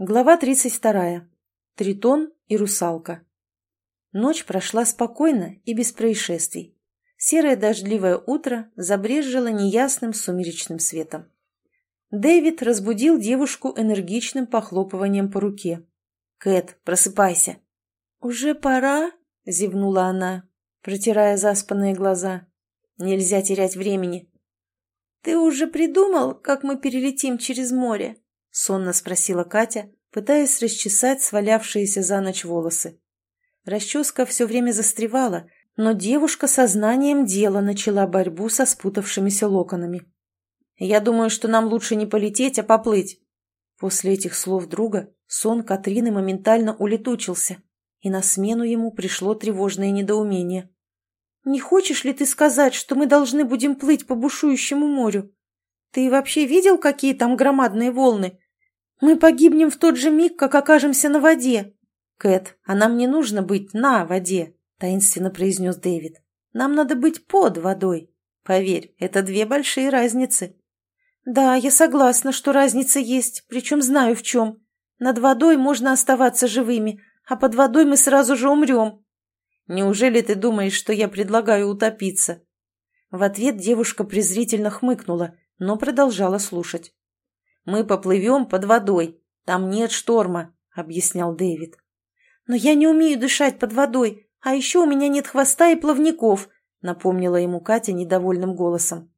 Глава 32. Тритон и русалка. Ночь прошла спокойно и без происшествий. Серое дождливое утро забрежило неясным сумеречным светом. Дэвид разбудил девушку энергичным похлопыванием по руке. «Кэт, просыпайся!» «Уже пора?» — зевнула она, протирая заспанные глаза. «Нельзя терять времени». «Ты уже придумал, как мы перелетим через море?» — сонно спросила Катя, пытаясь расчесать свалявшиеся за ночь волосы. Расческа все время застревала, но девушка сознанием дела начала борьбу со спутавшимися локонами. «Я думаю, что нам лучше не полететь, а поплыть». После этих слов друга сон Катрины моментально улетучился, и на смену ему пришло тревожное недоумение. «Не хочешь ли ты сказать, что мы должны будем плыть по бушующему морю? Ты вообще видел, какие там громадные волны? Мы погибнем в тот же миг, как окажемся на воде. Кэт, а нам не нужно быть на воде, таинственно произнес Дэвид. Нам надо быть под водой. Поверь, это две большие разницы. Да, я согласна, что разница есть, причем знаю в чем. Над водой можно оставаться живыми, а под водой мы сразу же умрем. Неужели ты думаешь, что я предлагаю утопиться? В ответ девушка презрительно хмыкнула, но продолжала слушать. «Мы поплывем под водой. Там нет шторма», — объяснял Дэвид. «Но я не умею дышать под водой, а еще у меня нет хвоста и плавников», — напомнила ему Катя недовольным голосом.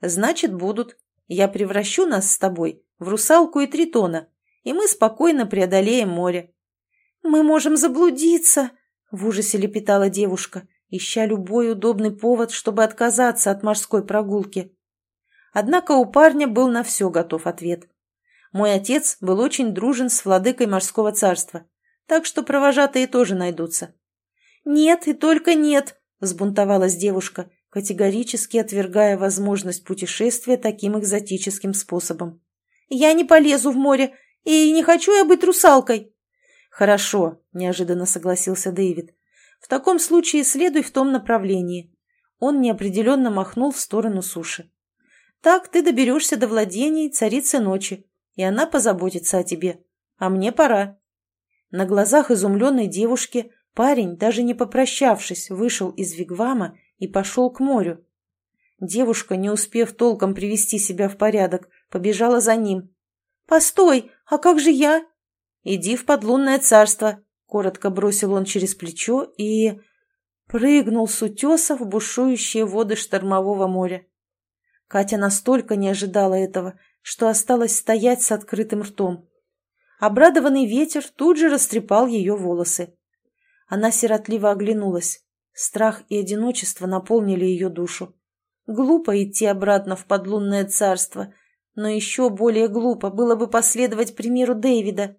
«Значит, будут. Я превращу нас с тобой в русалку и тритона, и мы спокойно преодолеем море». «Мы можем заблудиться», — в ужасе лепетала девушка, ища любой удобный повод, чтобы отказаться от морской прогулки. Однако у парня был на все готов ответ. Мой отец был очень дружен с владыкой морского царства, так что провожатые тоже найдутся. «Нет и только нет», — взбунтовалась девушка, категорически отвергая возможность путешествия таким экзотическим способом. «Я не полезу в море, и не хочу я быть русалкой». «Хорошо», — неожиданно согласился Дэвид. «В таком случае следуй в том направлении». Он неопределенно махнул в сторону суши. Так ты доберешься до владений царицы ночи, и она позаботится о тебе. А мне пора». На глазах изумленной девушки парень, даже не попрощавшись, вышел из вигвама и пошел к морю. Девушка, не успев толком привести себя в порядок, побежала за ним. «Постой, а как же я?» «Иди в подлунное царство», — коротко бросил он через плечо и... прыгнул с утеса в бушующие воды штормового моря. Катя настолько не ожидала этого, что осталась стоять с открытым ртом. Обрадованный ветер тут же растрепал ее волосы. Она сиротливо оглянулась. Страх и одиночество наполнили ее душу. Глупо идти обратно в подлунное царство, но еще более глупо было бы последовать примеру Дэвида.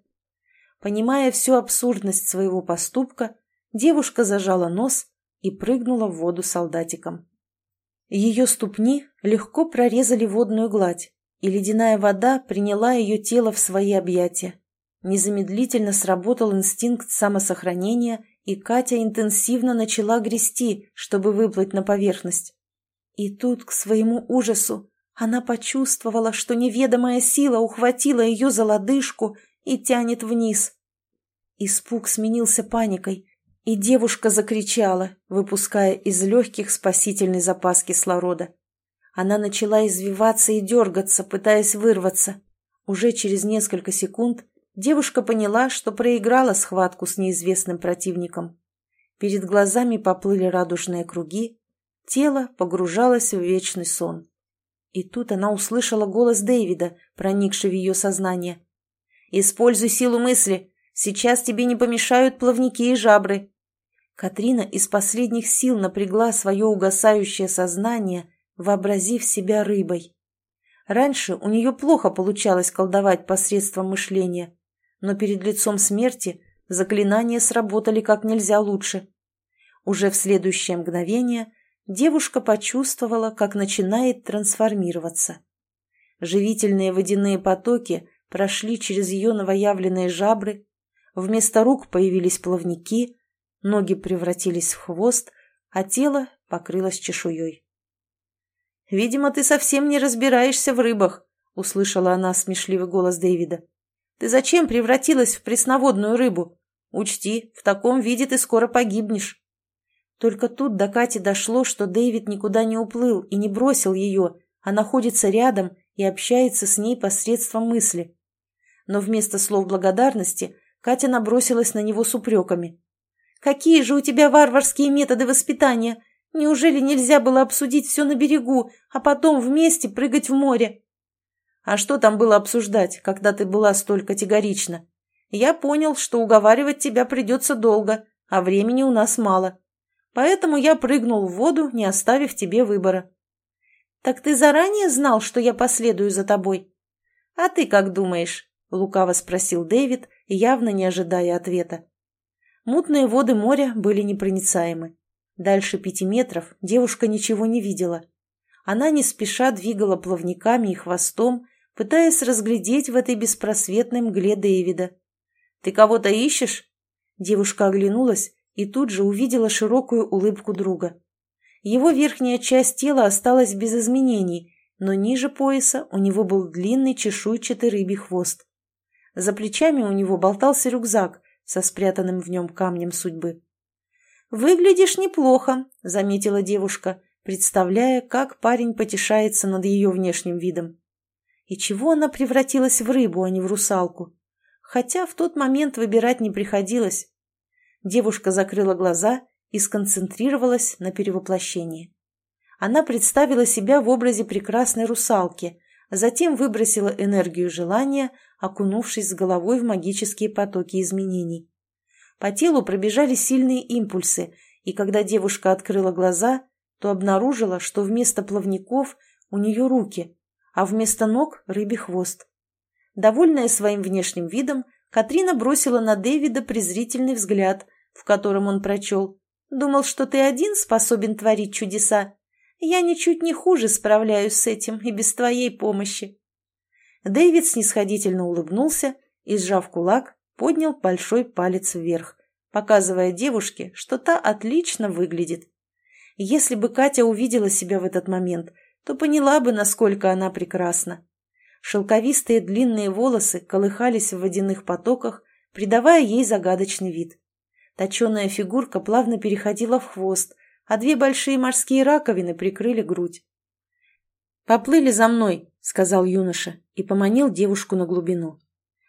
Понимая всю абсурдность своего поступка, девушка зажала нос и прыгнула в воду солдатиком. Ее ступни легко прорезали водную гладь, и ледяная вода приняла ее тело в свои объятия. Незамедлительно сработал инстинкт самосохранения, и Катя интенсивно начала грести, чтобы выплыть на поверхность. И тут, к своему ужасу, она почувствовала, что неведомая сила ухватила ее за лодыжку и тянет вниз. Испуг сменился паникой, и девушка закричала, выпуская из легких спасительный запас кислорода. Она начала извиваться и дергаться, пытаясь вырваться. Уже через несколько секунд девушка поняла, что проиграла схватку с неизвестным противником. Перед глазами поплыли радужные круги, тело погружалось в вечный сон. И тут она услышала голос Дэвида, проникший в ее сознание. «Используй силу мысли. Сейчас тебе не помешают плавники и жабры. Катрина из последних сил напрягла свое угасающее сознание, вообразив себя рыбой. Раньше у нее плохо получалось колдовать посредством мышления, но перед лицом смерти заклинания сработали как нельзя лучше. Уже в следующее мгновение девушка почувствовала, как начинает трансформироваться. Живительные водяные потоки прошли через ее новоявленные жабры, вместо рук появились плавники – ноги превратились в хвост, а тело покрылось чешуей. «Видимо, ты совсем не разбираешься в рыбах», — услышала она смешливый голос Дэвида. Ты зачем превратилась в пресноводную рыбу? Учти, в таком виде ты скоро погибнешь». Только тут до Кати дошло, что Дэвид никуда не уплыл и не бросил ее, а находится рядом и общается с ней посредством мысли. Но вместо слов благодарности Катя набросилась на него с упреками. «Какие же у тебя варварские методы воспитания! Неужели нельзя было обсудить все на берегу, а потом вместе прыгать в море?» «А что там было обсуждать, когда ты была столь категорична? Я понял, что уговаривать тебя придется долго, а времени у нас мало. Поэтому я прыгнул в воду, не оставив тебе выбора». «Так ты заранее знал, что я последую за тобой?» «А ты как думаешь?» — лукаво спросил Дэвид, явно не ожидая ответа. Мутные воды моря были непроницаемы. Дальше пяти метров девушка ничего не видела. Она не спеша двигала плавниками и хвостом, пытаясь разглядеть в этой беспросветной мгле Дэвида. «Ты кого-то ищешь?» Девушка оглянулась и тут же увидела широкую улыбку друга. Его верхняя часть тела осталась без изменений, но ниже пояса у него был длинный чешуйчатый рыбий хвост. За плечами у него болтался рюкзак со спрятанным в нем камнем судьбы. «Выглядишь неплохо», — заметила девушка, представляя, как парень потешается над ее внешним видом. И чего она превратилась в рыбу, а не в русалку? Хотя в тот момент выбирать не приходилось. Девушка закрыла глаза и сконцентрировалась на перевоплощении. Она представила себя в образе прекрасной русалки, затем выбросила энергию желания, окунувшись с головой в магические потоки изменений. По телу пробежали сильные импульсы, и когда девушка открыла глаза, то обнаружила, что вместо плавников у нее руки, а вместо ног – рыбий хвост. Довольная своим внешним видом, Катрина бросила на Дэвида презрительный взгляд, в котором он прочел «Думал, что ты один способен творить чудеса. Я ничуть не хуже справляюсь с этим и без твоей помощи». Дэвид снисходительно улыбнулся и, сжав кулак, поднял большой палец вверх, показывая девушке, что та отлично выглядит. Если бы Катя увидела себя в этот момент, то поняла бы, насколько она прекрасна. Шелковистые длинные волосы колыхались в водяных потоках, придавая ей загадочный вид. Точеная фигурка плавно переходила в хвост, а две большие морские раковины прикрыли грудь. «Поплыли за мной», — сказал юноша и поманил девушку на глубину.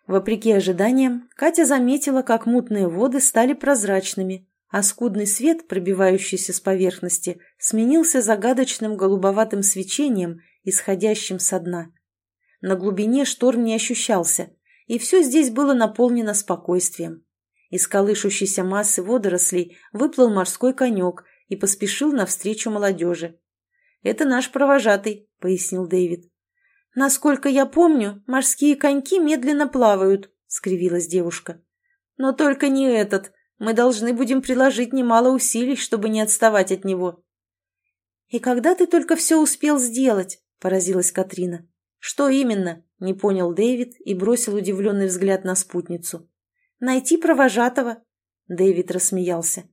Вопреки ожиданиям, Катя заметила, как мутные воды стали прозрачными, а скудный свет, пробивающийся с поверхности, сменился загадочным голубоватым свечением, исходящим со дна. На глубине шторм не ощущался, и все здесь было наполнено спокойствием. Из колышущейся массы водорослей выплыл морской конек и поспешил навстречу молодежи. «Это наш провожатый», — пояснил Дэвид. «Насколько я помню, морские коньки медленно плавают», — скривилась девушка. «Но только не этот. Мы должны будем приложить немало усилий, чтобы не отставать от него». «И когда ты только все успел сделать?» — поразилась Катрина. «Что именно?» — не понял Дэвид и бросил удивленный взгляд на спутницу. «Найти провожатого». Дэвид рассмеялся.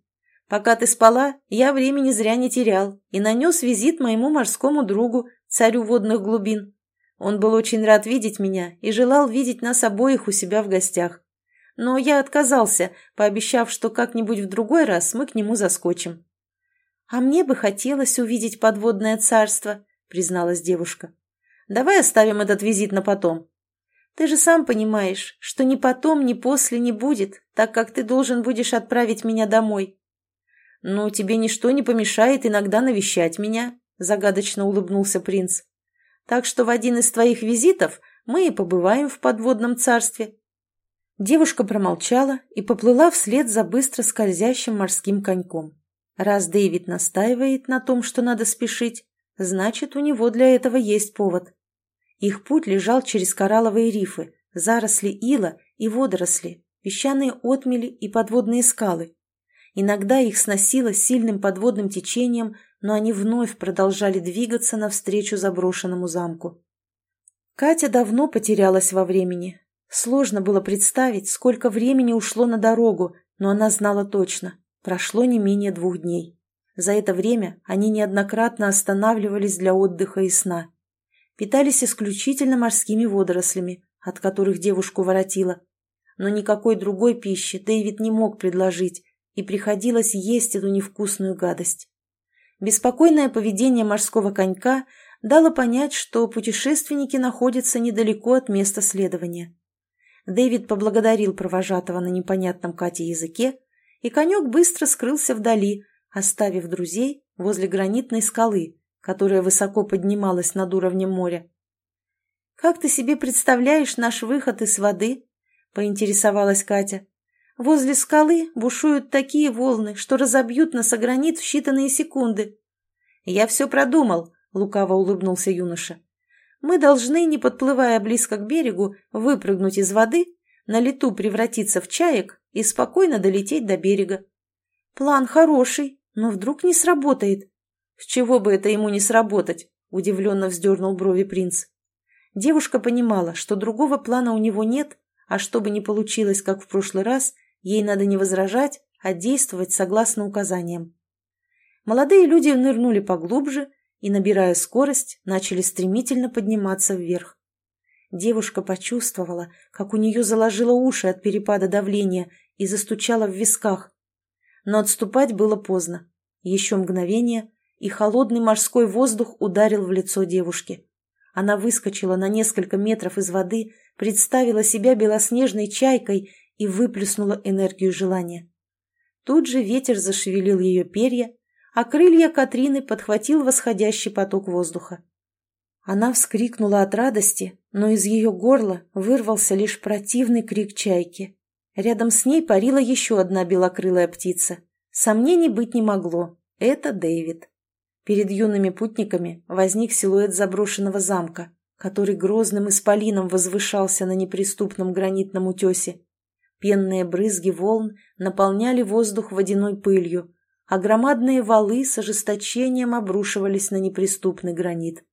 «Пока ты спала, я времени зря не терял и нанес визит моему морскому другу, царю водных глубин. Он был очень рад видеть меня и желал видеть нас обоих у себя в гостях. Но я отказался, пообещав, что как-нибудь в другой раз мы к нему заскочим. «А мне бы хотелось увидеть подводное царство», — призналась девушка. «Давай оставим этот визит на потом. Ты же сам понимаешь, что ни потом, ни после не будет, так как ты должен будешь отправить меня домой». «Ну, тебе ничто не помешает иногда навещать меня», — загадочно улыбнулся принц. Так что в один из твоих визитов мы и побываем в подводном царстве». Девушка промолчала и поплыла вслед за быстро скользящим морским коньком. Раз Дэвид настаивает на том, что надо спешить, значит, у него для этого есть повод. Их путь лежал через коралловые рифы, заросли ила и водоросли, песчаные отмели и подводные скалы. Иногда их сносило сильным подводным течением но они вновь продолжали двигаться навстречу заброшенному замку. Катя давно потерялась во времени. Сложно было представить, сколько времени ушло на дорогу, но она знала точно. Прошло не менее двух дней. За это время они неоднократно останавливались для отдыха и сна. Питались исключительно морскими водорослями, от которых девушку воротило. Но никакой другой пищи Дэвид не мог предложить, и приходилось есть эту невкусную гадость. Беспокойное поведение морского конька дало понять, что путешественники находятся недалеко от места следования. Дэвид поблагодарил провожатого на непонятном Кате языке, и конек быстро скрылся вдали, оставив друзей возле гранитной скалы, которая высоко поднималась над уровнем моря. «Как ты себе представляешь наш выход из воды?» — поинтересовалась Катя. «Возле скалы бушуют такие волны, что разобьют нас о гранит в считанные секунды». «Я все продумал», — лукаво улыбнулся юноша. «Мы должны, не подплывая близко к берегу, выпрыгнуть из воды, на лету превратиться в чаек и спокойно долететь до берега. План хороший, но вдруг не сработает. С чего бы это ему не сработать? Удивленно вздернул брови принц. Девушка понимала, что другого плана у него нет, а чтобы не получилось, как в прошлый раз, ей надо не возражать, а действовать согласно указаниям. Молодые люди нырнули поглубже и, набирая скорость, начали стремительно подниматься вверх. Девушка почувствовала, как у нее заложило уши от перепада давления и застучала в висках. Но отступать было поздно. Еще мгновение, и холодный морской воздух ударил в лицо девушки. Она выскочила на несколько метров из воды, представила себя белоснежной чайкой и выплеснула энергию желания. Тут же ветер зашевелил ее перья, а крылья Катрины подхватил восходящий поток воздуха. Она вскрикнула от радости, но из ее горла вырвался лишь противный крик чайки. Рядом с ней парила еще одна белокрылая птица. Сомнений быть не могло. Это Дэвид. Перед юными путниками возник силуэт заброшенного замка, который грозным исполином возвышался на неприступном гранитном утесе. Пенные брызги волн наполняли воздух водяной пылью, а громадные валы с ожесточением обрушивались на неприступный гранит.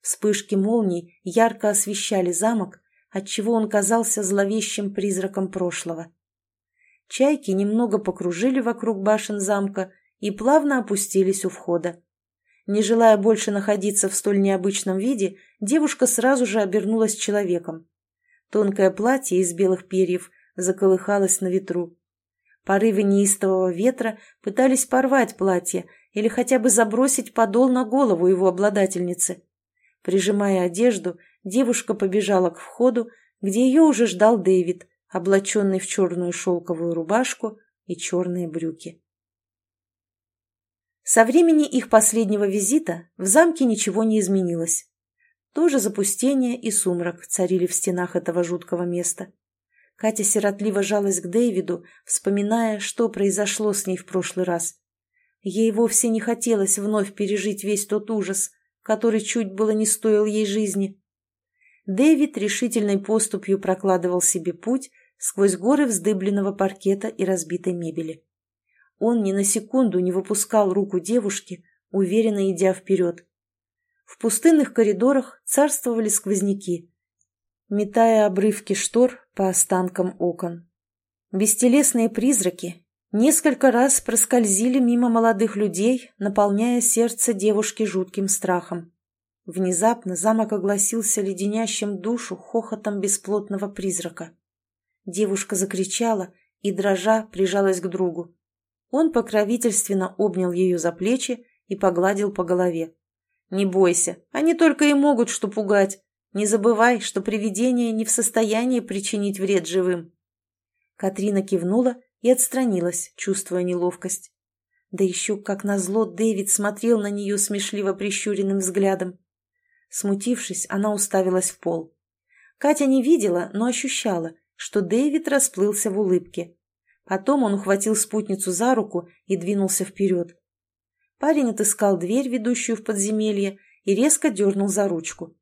Вспышки молний ярко освещали замок, отчего он казался зловещим призраком прошлого. Чайки немного покружили вокруг башен замка и плавно опустились у входа. Не желая больше находиться в столь необычном виде, девушка сразу же обернулась человеком. Тонкое платье из белых перьев заколыхалось на ветру. Порывы неистового ветра пытались порвать платье или хотя бы забросить подол на голову его обладательницы. Прижимая одежду, девушка побежала к входу, где ее уже ждал Дэвид, облаченный в черную шелковую рубашку и черные брюки. Со времени их последнего визита в замке ничего не изменилось. Тоже запустение и сумрак царили в стенах этого жуткого места. Катя сиротливо жалась к Дэвиду, вспоминая, что произошло с ней в прошлый раз. Ей вовсе не хотелось вновь пережить весь тот ужас, который чуть было не стоил ей жизни. Дэвид решительной поступью прокладывал себе путь сквозь горы вздыбленного паркета и разбитой мебели. Он ни на секунду не выпускал руку девушки, уверенно идя вперед. В пустынных коридорах царствовали сквозняки, метая обрывки штор по останкам окон. Бестелесные призраки несколько раз проскользили мимо молодых людей, наполняя сердце девушки жутким страхом. Внезапно замок огласился леденящим душу хохотом бесплотного призрака. Девушка закричала и, дрожа, прижалась к другу. Он покровительственно обнял ее за плечи и погладил по голове. «Не бойся, они только и могут что пугать. Не забывай, что привидения не в состоянии причинить вред живым». Катрина кивнула и отстранилась, чувствуя неловкость. Да еще, как назло, Дэвид смотрел на нее смешливо прищуренным взглядом. Смутившись, она уставилась в пол. Катя не видела, но ощущала, что Дэвид расплылся в улыбке. Потом он ухватил спутницу за руку и двинулся вперед. Парень отыскал дверь, ведущую в подземелье, и резко дернул за ручку.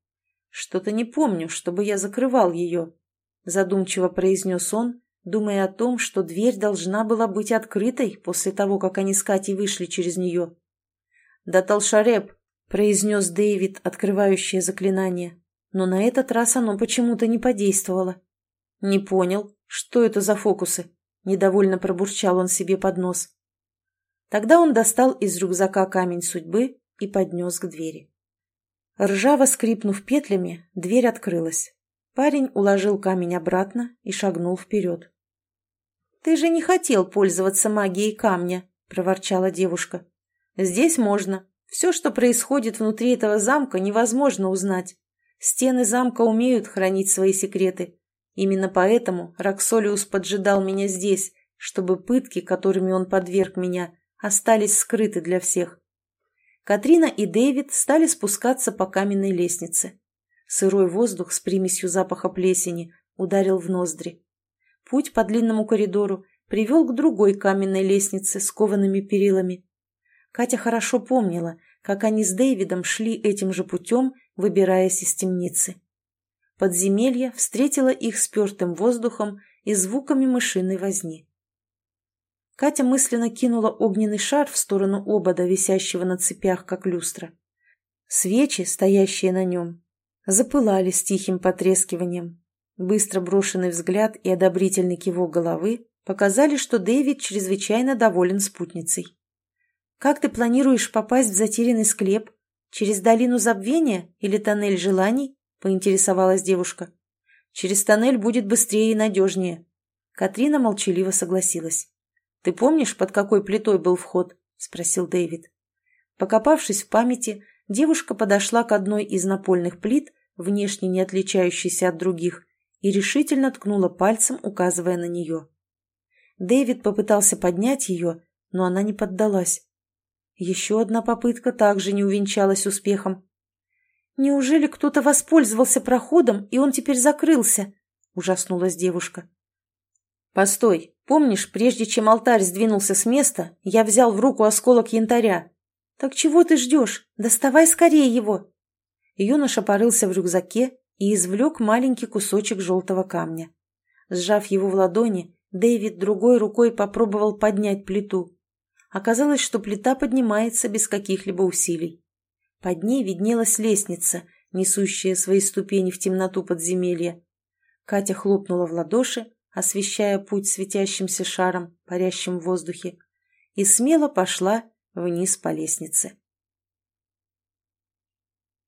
«Что-то не помню, чтобы я закрывал ее», — задумчиво произнес он, думая о том, что дверь должна была быть открытой после того, как они с Катей вышли через нее. «Да толшареп!» — произнес Дэвид, открывающее заклинание. Но на этот раз оно почему-то не подействовало. «Не понял, что это за фокусы?» — недовольно пробурчал он себе под нос. Тогда он достал из рюкзака камень судьбы и поднес к двери. Ржаво скрипнув петлями, дверь открылась. Парень уложил камень обратно и шагнул вперед. «Ты же не хотел пользоваться магией камня», — проворчала девушка. «Здесь можно. Все, что происходит внутри этого замка, невозможно узнать. Стены замка умеют хранить свои секреты. Именно поэтому Роксолиус поджидал меня здесь, чтобы пытки, которыми он подверг меня, остались скрыты для всех. Катрина и Дэвид стали спускаться по каменной лестнице. Сырой воздух с примесью запаха плесени ударил в ноздри. Путь по длинному коридору привел к другой каменной лестнице с коваными перилами. Катя хорошо помнила, как они с Дэвидом шли этим же путем, выбираясь из темницы. Подземелье встретило их спертым воздухом и звуками мышиной возни. Катя мысленно кинула огненный шар в сторону обода, висящего на цепях, как люстра. Свечи, стоящие на нем, запылали с тихим потрескиванием. Быстро брошенный взгляд и одобрительный кивок головы показали, что Дэвид чрезвычайно доволен спутницей. «Как ты планируешь попасть в затерянный склеп? Через долину забвения или тоннель желаний?» – поинтересовалась девушка. «Через тоннель будет быстрее и надежнее». Катрина молчаливо согласилась. «Ты помнишь, под какой плитой был вход?» – спросил Дэвид. Покопавшись в памяти, девушка подошла к одной из напольных плит, внешне не отличающейся от других, и решительно ткнула пальцем, указывая на нее. Дэвид попытался поднять ее, но она не поддалась. Еще одна попытка также не увенчалась успехом. «Неужели кто-то воспользовался проходом, и он теперь закрылся?» – ужаснулась девушка. «Постой, помнишь, прежде чем алтарь сдвинулся с места, я взял в руку осколок янтаря?» «Так чего ты ждешь? Доставай скорее его!» Юноша порылся в рюкзаке и извлек маленький кусочек желтого камня. Сжав его в ладони, Дэвид другой рукой попробовал поднять плиту. Оказалось, что плита поднимается без каких-либо усилий. Под ней виднелась лестница, несущая свои ступени в темноту подземелья. Катя хлопнула в ладоши, освещая путь светящимся шаром, парящим в воздухе, и смело пошла вниз по лестнице.